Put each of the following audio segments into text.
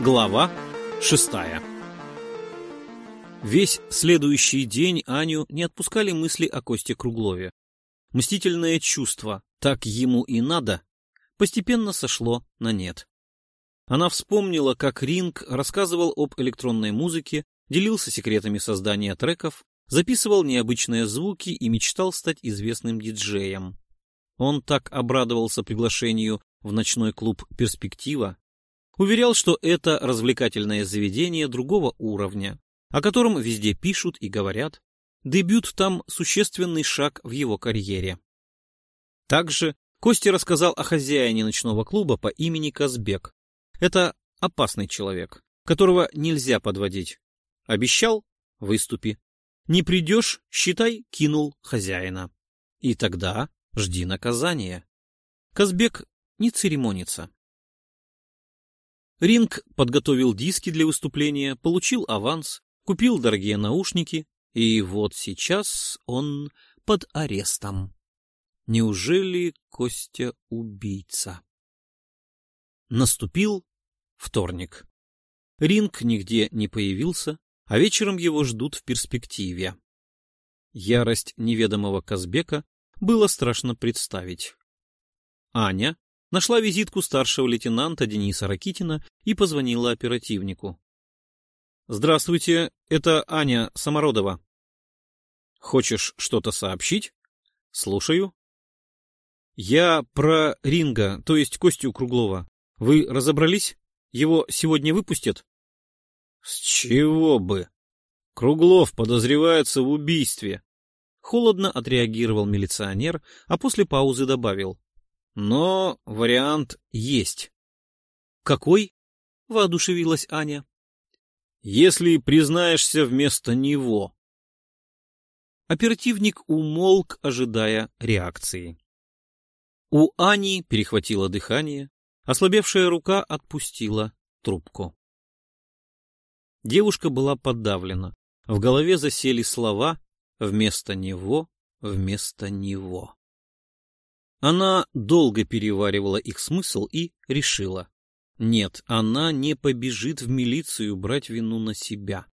Глава шестая Весь следующий день Аню не отпускали мысли о Косте Круглове. Мстительное чувство «так ему и надо» постепенно сошло на нет. Она вспомнила, как Ринг рассказывал об электронной музыке, делился секретами создания треков, записывал необычные звуки и мечтал стать известным диджеем. Он так обрадовался приглашению в ночной клуб «Перспектива», уверял, что это развлекательное заведение другого уровня, о котором везде пишут и говорят. Дебют там существенный шаг в его карьере. Также Костя рассказал о хозяине ночного клуба по имени Казбек. Это опасный человек, которого нельзя подводить. Обещал — выступи. Не придешь, считай, кинул хозяина. И тогда жди наказания. Казбек не церемонится. Ринг подготовил диски для выступления, получил аванс, купил дорогие наушники, и вот сейчас он под арестом. Неужели Костя убийца? Наступил вторник. Ринг нигде не появился, а вечером его ждут в перспективе. Ярость неведомого Казбека было страшно представить. Аня нашла визитку старшего лейтенанта Дениса Ракитина и позвонила оперативнику. «Здравствуйте, это Аня Самородова». «Хочешь что-то сообщить?» «Слушаю». «Я про Ринга, то есть Костю Круглова. Вы разобрались? Его сегодня выпустят?» «С чего бы? Круглов подозревается в убийстве». Холодно отреагировал милиционер, а после паузы добавил. Но вариант есть. Какой? Воодушевилась Аня. Если признаешься вместо него. Оперативник умолк, ожидая реакции. У Ани перехватило дыхание, ослабевшая рука отпустила трубку. Девушка была подавлена. В голове засели слова «вместо него, вместо него». Она долго переваривала их смысл и решила. Нет, она не побежит в милицию брать вину на себя.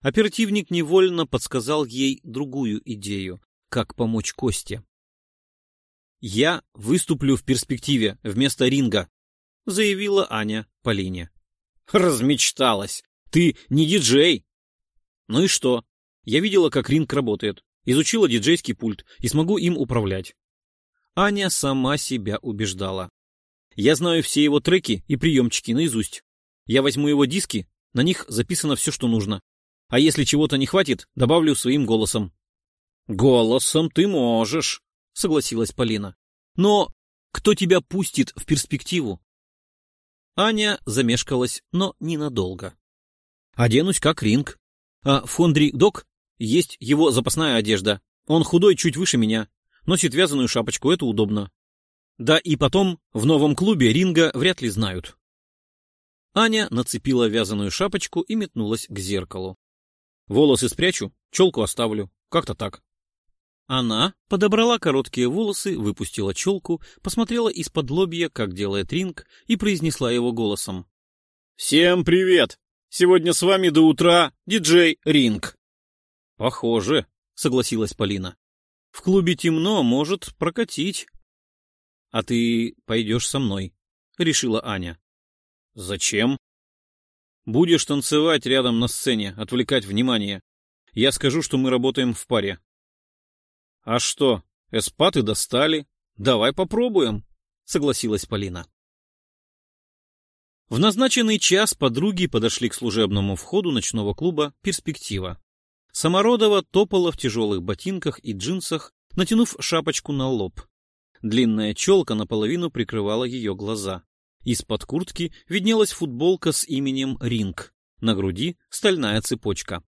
Оперативник невольно подсказал ей другую идею, как помочь Косте. «Я выступлю в перспективе вместо ринга», — заявила Аня Полине. «Размечталась! Ты не диджей!» «Ну и что? Я видела, как ринг работает, изучила диджейский пульт и смогу им управлять. Аня сама себя убеждала. Я знаю все его треки и приемчики наизусть. Я возьму его диски, на них записано все, что нужно. А если чего-то не хватит, добавлю своим голосом. «Голосом ты можешь», — согласилась Полина. «Но кто тебя пустит в перспективу?» Аня замешкалась, но ненадолго. «Оденусь как ринг. А в Фондри Док есть его запасная одежда. Он худой чуть выше меня носит вязаную шапочку, это удобно. Да и потом, в новом клубе ринга вряд ли знают. Аня нацепила вязаную шапочку и метнулась к зеркалу. Волосы спрячу, челку оставлю, как-то так. Она подобрала короткие волосы, выпустила челку, посмотрела из-под лобья, как делает ринг, и произнесла его голосом. «Всем привет! Сегодня с вами до утра диджей Ринг». «Похоже», — согласилась Полина. В клубе темно, может прокатить. — А ты пойдешь со мной, — решила Аня. — Зачем? — Будешь танцевать рядом на сцене, отвлекать внимание. Я скажу, что мы работаем в паре. — А что, эспаты достали? Давай попробуем, — согласилась Полина. В назначенный час подруги подошли к служебному входу ночного клуба «Перспектива». Самородова топала в тяжелых ботинках и джинсах, натянув шапочку на лоб. Длинная челка наполовину прикрывала ее глаза. Из-под куртки виднелась футболка с именем «Ринг», на груди стальная цепочка.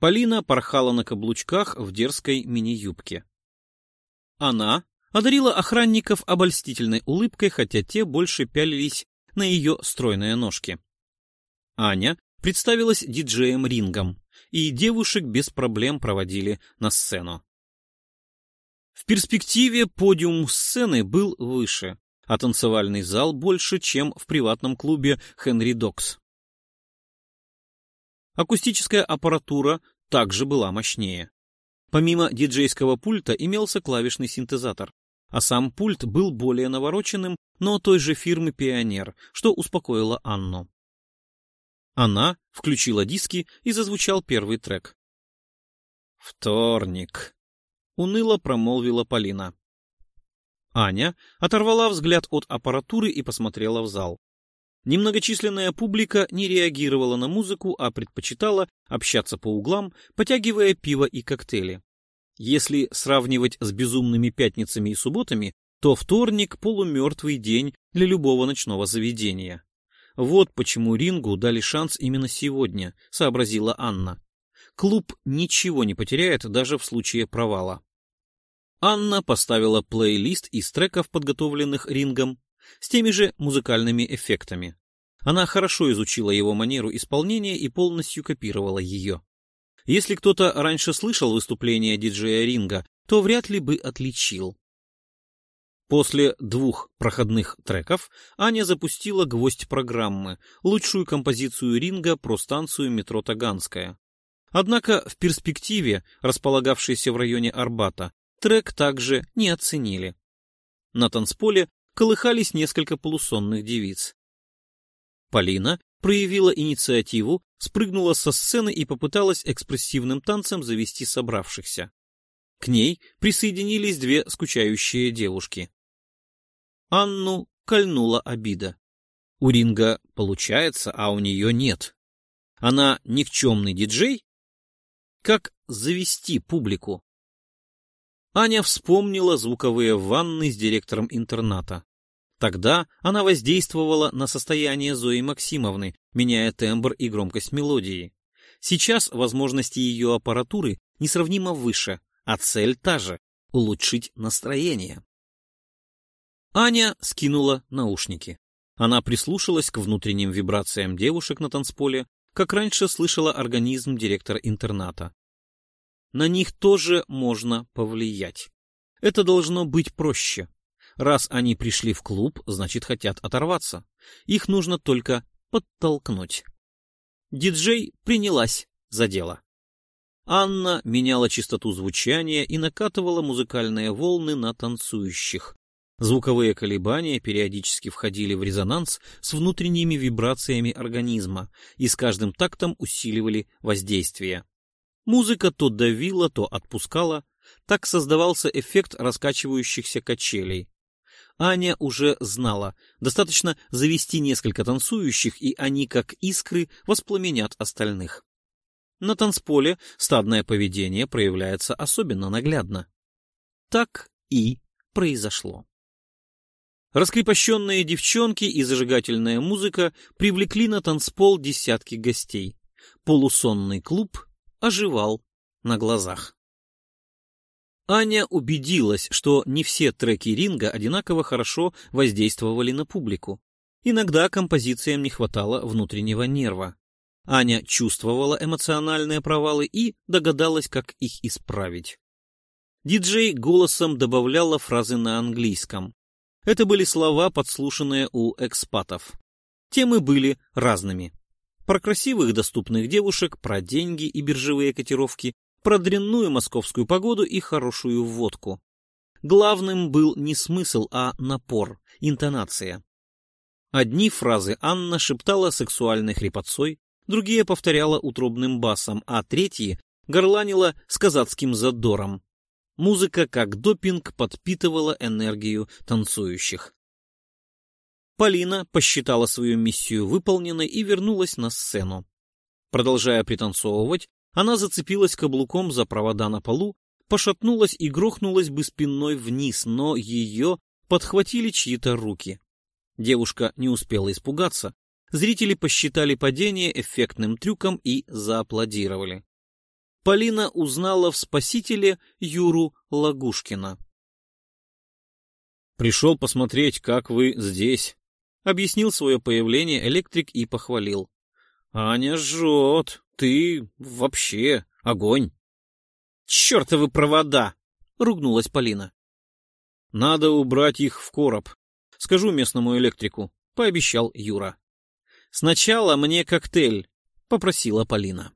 Полина порхала на каблучках в дерзкой мини-юбке. Она одарила охранников обольстительной улыбкой, хотя те больше пялились на ее стройные ножки. Аня представилась диджеем Рингом и девушек без проблем проводили на сцену. В перспективе подиум сцены был выше, а танцевальный зал больше, чем в приватном клубе Хенри Докс. Акустическая аппаратура также была мощнее. Помимо диджейского пульта имелся клавишный синтезатор, а сам пульт был более навороченным, но той же фирмы «Пионер», что успокоило Анну. Она включила диски и зазвучал первый трек. «Вторник», — уныло промолвила Полина. Аня оторвала взгляд от аппаратуры и посмотрела в зал. Немногочисленная публика не реагировала на музыку, а предпочитала общаться по углам, потягивая пиво и коктейли. Если сравнивать с безумными пятницами и субботами, то вторник — полумертвый день для любого ночного заведения. Вот почему Рингу дали шанс именно сегодня, сообразила Анна. Клуб ничего не потеряет даже в случае провала. Анна поставила плейлист из треков, подготовленных Рингом, с теми же музыкальными эффектами. Она хорошо изучила его манеру исполнения и полностью копировала ее. Если кто-то раньше слышал выступление диджея Ринга, то вряд ли бы отличил. После двух проходных треков Аня запустила гвоздь программы, лучшую композицию Ринга про станцию метро Таганская. Однако в перспективе, располагавшейся в районе Арбата, трек также не оценили. На танцполе колыхались несколько полусонных девиц. Полина проявила инициативу, спрыгнула со сцены и попыталась экспрессивным танцем завести собравшихся. К ней присоединились две скучающие девушки. Анну кольнула обида. У Ринга получается, а у нее нет. Она никчемный диджей? Как завести публику? Аня вспомнила звуковые ванны с директором интерната. Тогда она воздействовала на состояние Зои Максимовны, меняя тембр и громкость мелодии. Сейчас возможности ее аппаратуры несравнимо выше, а цель та же — улучшить настроение. Аня скинула наушники. Она прислушалась к внутренним вибрациям девушек на танцполе, как раньше слышала организм директора интерната. На них тоже можно повлиять. Это должно быть проще. Раз они пришли в клуб, значит хотят оторваться. Их нужно только подтолкнуть. Диджей принялась за дело. Анна меняла частоту звучания и накатывала музыкальные волны на танцующих. Звуковые колебания периодически входили в резонанс с внутренними вибрациями организма и с каждым тактом усиливали воздействие. Музыка то давила, то отпускала, так создавался эффект раскачивающихся качелей. Аня уже знала, достаточно завести несколько танцующих, и они, как искры, воспламенят остальных. На танцполе стадное поведение проявляется особенно наглядно. Так и произошло. Раскрепощенные девчонки и зажигательная музыка привлекли на танцпол десятки гостей. Полусонный клуб оживал на глазах. Аня убедилась, что не все треки ринга одинаково хорошо воздействовали на публику. Иногда композициям не хватало внутреннего нерва. Аня чувствовала эмоциональные провалы и догадалась, как их исправить. Диджей голосом добавляла фразы на английском. Это были слова, подслушанные у экспатов. Темы были разными. Про красивых доступных девушек, про деньги и биржевые котировки, про дрянную московскую погоду и хорошую водку. Главным был не смысл, а напор, интонация. Одни фразы Анна шептала сексуальной хрипотцой, другие повторяла утробным басом, а третьи горланила с казацким задором. Музыка, как допинг, подпитывала энергию танцующих. Полина посчитала свою миссию выполненной и вернулась на сцену. Продолжая пританцовывать, она зацепилась каблуком за провода на полу, пошатнулась и грохнулась бы спиной вниз, но ее подхватили чьи-то руки. Девушка не успела испугаться. Зрители посчитали падение эффектным трюком и зааплодировали. Полина узнала в спасителе Юру Лагушкина. «Пришел посмотреть, как вы здесь», — объяснил свое появление электрик и похвалил. «Аня жжет, ты вообще огонь». «Чертовы провода!» — ругнулась Полина. «Надо убрать их в короб. Скажу местному электрику, пообещал Юра. Сначала мне коктейль, попросила Полина.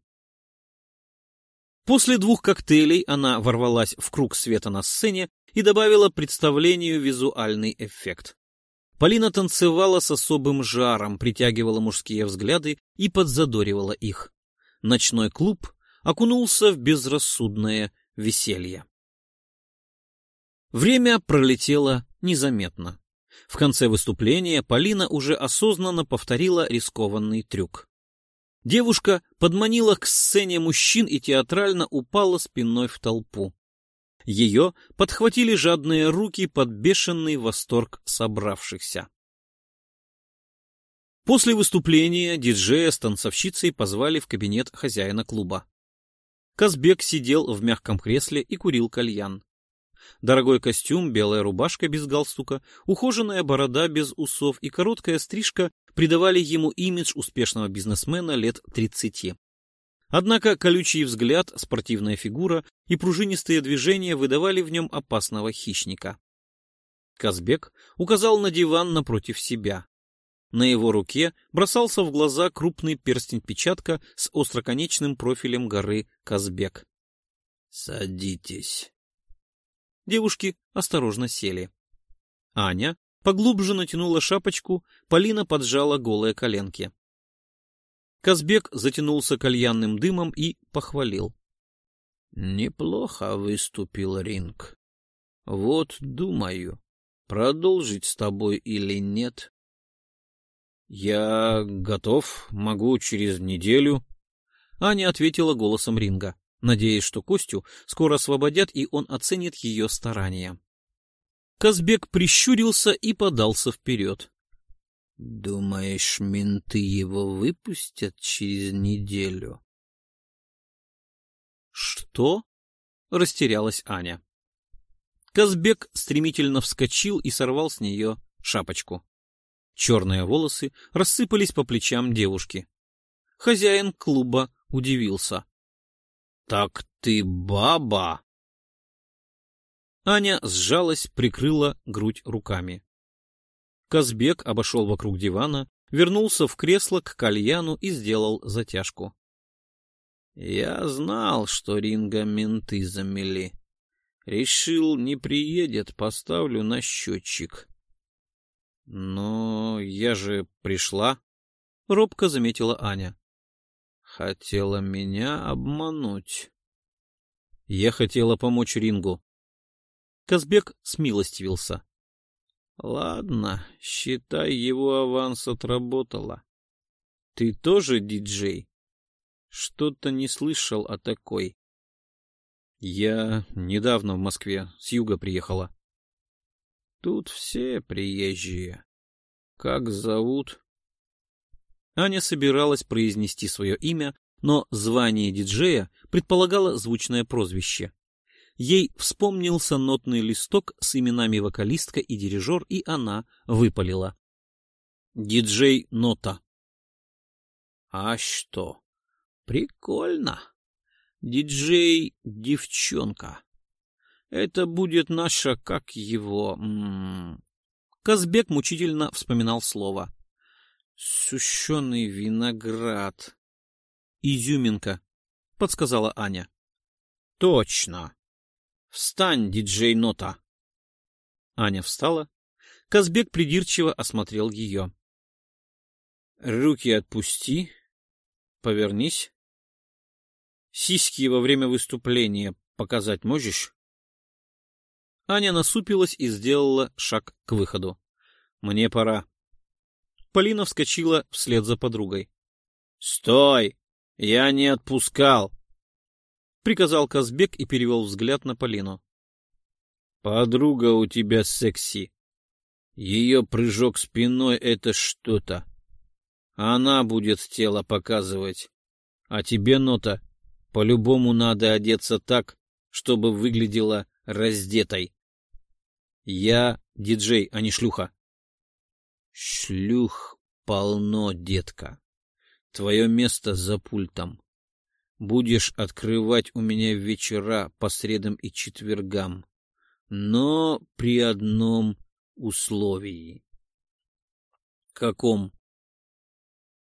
После двух коктейлей она ворвалась в круг света на сцене и добавила представлению визуальный эффект. Полина танцевала с особым жаром, притягивала мужские взгляды и подзадоривала их. Ночной клуб окунулся в безрассудное веселье. Время пролетело незаметно. В конце выступления Полина уже осознанно повторила рискованный трюк. Девушка подманила к сцене мужчин и театрально упала спиной в толпу. Ее подхватили жадные руки под бешеный восторг собравшихся. После выступления диджея с танцовщицей позвали в кабинет хозяина клуба. Казбек сидел в мягком кресле и курил кальян. Дорогой костюм, белая рубашка без галстука, ухоженная борода без усов и короткая стрижка придавали ему имидж успешного бизнесмена лет тридцати. Однако колючий взгляд, спортивная фигура и пружинистые движения выдавали в нем опасного хищника. Казбек указал на диван напротив себя. На его руке бросался в глаза крупный перстень-печатка с остроконечным профилем горы Казбек. «Садитесь». Девушки осторожно сели. Аня поглубже натянула шапочку, Полина поджала голые коленки. Казбек затянулся кальянным дымом и похвалил. — Неплохо выступил ринг. Вот думаю, продолжить с тобой или нет. — Я готов, могу через неделю. Аня ответила голосом ринга, надеясь, что Костю скоро освободят, и он оценит ее старания. Казбек прищурился и подался вперед. Думаешь, менты его выпустят через неделю? Что? Растерялась Аня. Казбек стремительно вскочил и сорвал с нее шапочку. Черные волосы рассыпались по плечам девушки. Хозяин клуба удивился. — Так ты баба? Аня сжалась, прикрыла грудь руками. Казбек обошел вокруг дивана, вернулся в кресло к кальяну и сделал затяжку. Я знал, что ринга менты замели. Решил, не приедет, поставлю на счетчик. Но я же пришла, — робко заметила Аня. Хотела меня обмануть. Я хотела помочь рингу. Казбек смилостивился. Ладно, считай, его аванс отработала. Ты тоже диджей? Что-то не слышал о такой. Я недавно в Москве, с юга приехала. Тут все приезжие. Как зовут? Аня собиралась произнести свое имя, но звание диджея предполагало звучное прозвище. Ей вспомнился нотный листок с именами вокалистка и дирижер, и она выпалила. Диджей Нота. А что? Прикольно. Диджей Девчонка. Это будет наша, как его... М -м... Казбек мучительно вспоминал слово. Сущеный виноград. Изюминка, подсказала Аня. Точно. Встань, диджей Нота. Аня встала. Казбек придирчиво осмотрел ее. Руки отпусти. Повернись. Сиськи во время выступления показать можешь? Аня насупилась и сделала шаг к выходу. Мне пора. Полина вскочила вслед за подругой. Стой! Я не отпускал приказал Казбек и перевел взгляд на Полину. Подруга у тебя секси. Ее прыжок спиной — это что-то. Она будет тело показывать. А тебе, Нота, по-любому надо одеться так, чтобы выглядела раздетой. Я диджей, а не шлюха. Шлюх полно, детка. Твое место за пультом будешь открывать у меня вечера по средам и четвергам, но при одном условии. Каком?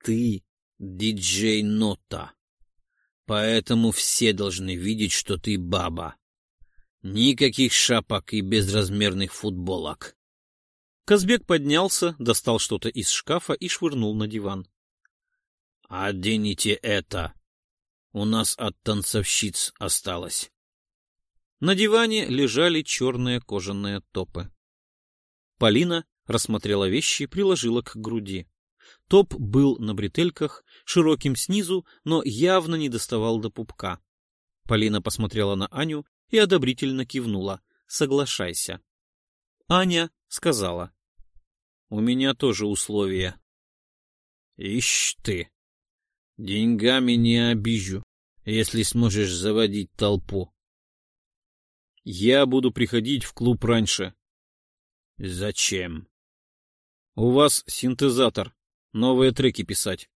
Ты диджей Нота. Поэтому все должны видеть, что ты баба. Никаких шапок и безразмерных футболок. Казбек поднялся, достал что-то из шкафа и швырнул на диван. «Оденете это. У нас от танцовщиц осталось». На диване лежали черные кожаные топы. Полина рассмотрела вещи и приложила к груди. Топ был на бретельках, широким снизу, но явно не доставал до пупка. Полина посмотрела на Аню и одобрительно кивнула. «Соглашайся». Аня сказала. «У меня тоже условия». «Ишь ты! Деньгами не обижу, если сможешь заводить толпу». «Я буду приходить в клуб раньше». «Зачем?» «У вас синтезатор. Новые треки писать».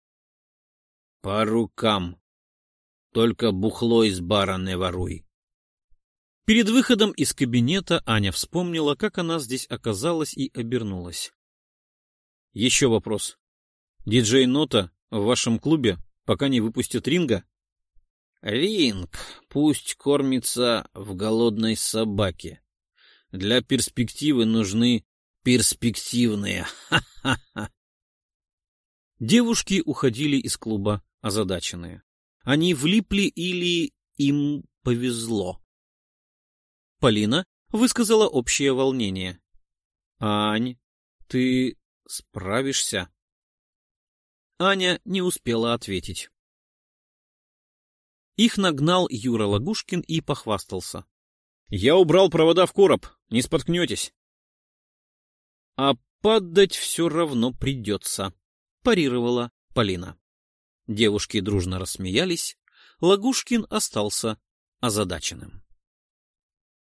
«По рукам. Только бухло из бара не воруй». Перед выходом из кабинета Аня вспомнила, как она здесь оказалась и обернулась. Еще вопрос. Диджей Нота в вашем клубе пока не выпустит ринга? Ринг пусть кормится в голодной собаке. Для перспективы нужны перспективные. Ха-ха-ха. Девушки уходили из клуба озадаченные. Они влипли или им повезло. Полина высказала общее волнение. «Ань, ты справишься?» Аня не успела ответить. Их нагнал Юра Лагушкин и похвастался. «Я убрал провода в короб, не споткнетесь». «А падать все равно придется», — парировала Полина. Девушки дружно рассмеялись, Лагушкин остался озадаченным.